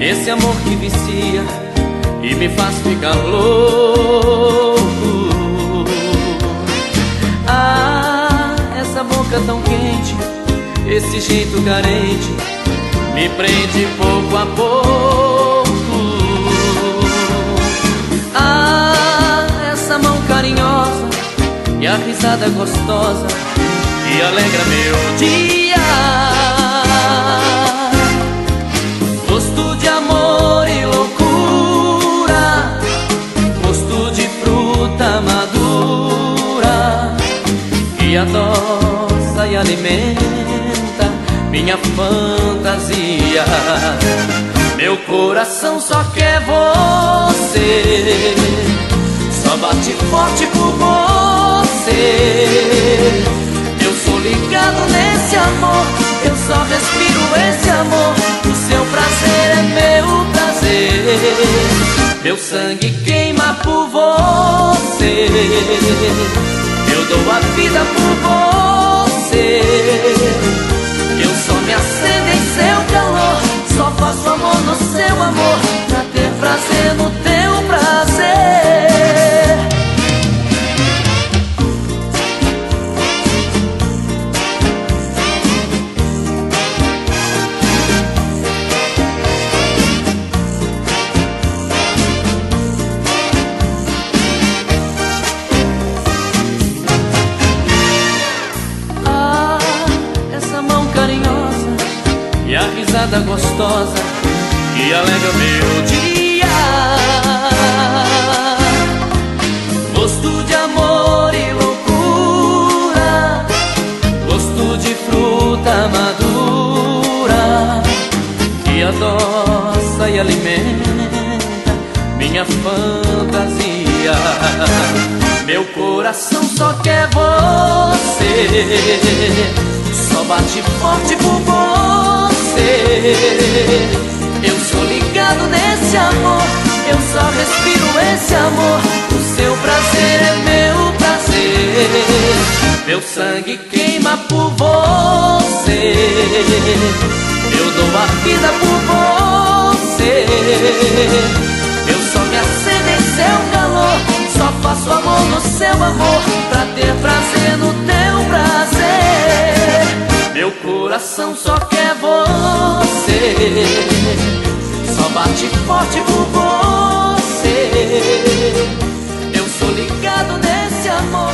Esse amor que vicia e me faz ficar louco. Ah, essa boca tão quente, esse jeito carente, me prende pouco a pouco. Ah, essa mão carinhosa e a risada gostosa que alegra meu dia. Alimenta minha fantasia. Meu coração só quer você, só bate forte por você. Eu sou ligado nesse amor, eu só respiro esse amor. O seu prazer é meu prazer, meu sangue queima por você dou a vida por você. Eu a risada gostosa que alegra meu dia. Gosto de amor e loucura Gosto de fruta madura Que adoça e alimenta minha fantasia. Meu coração só quer você Só bate forte por você eu sou ligado nesse amor, eu só respiro esse amor. O seu prazer é meu prazer, meu sangue queima por você. Eu dou a vida por você. Eu só me acendo em seu calor, só faço amor no seu amor, pra ter prazer no teu prazer. Meu coração só quer você. Só bate forte por você. Eu sou ligado nesse amor.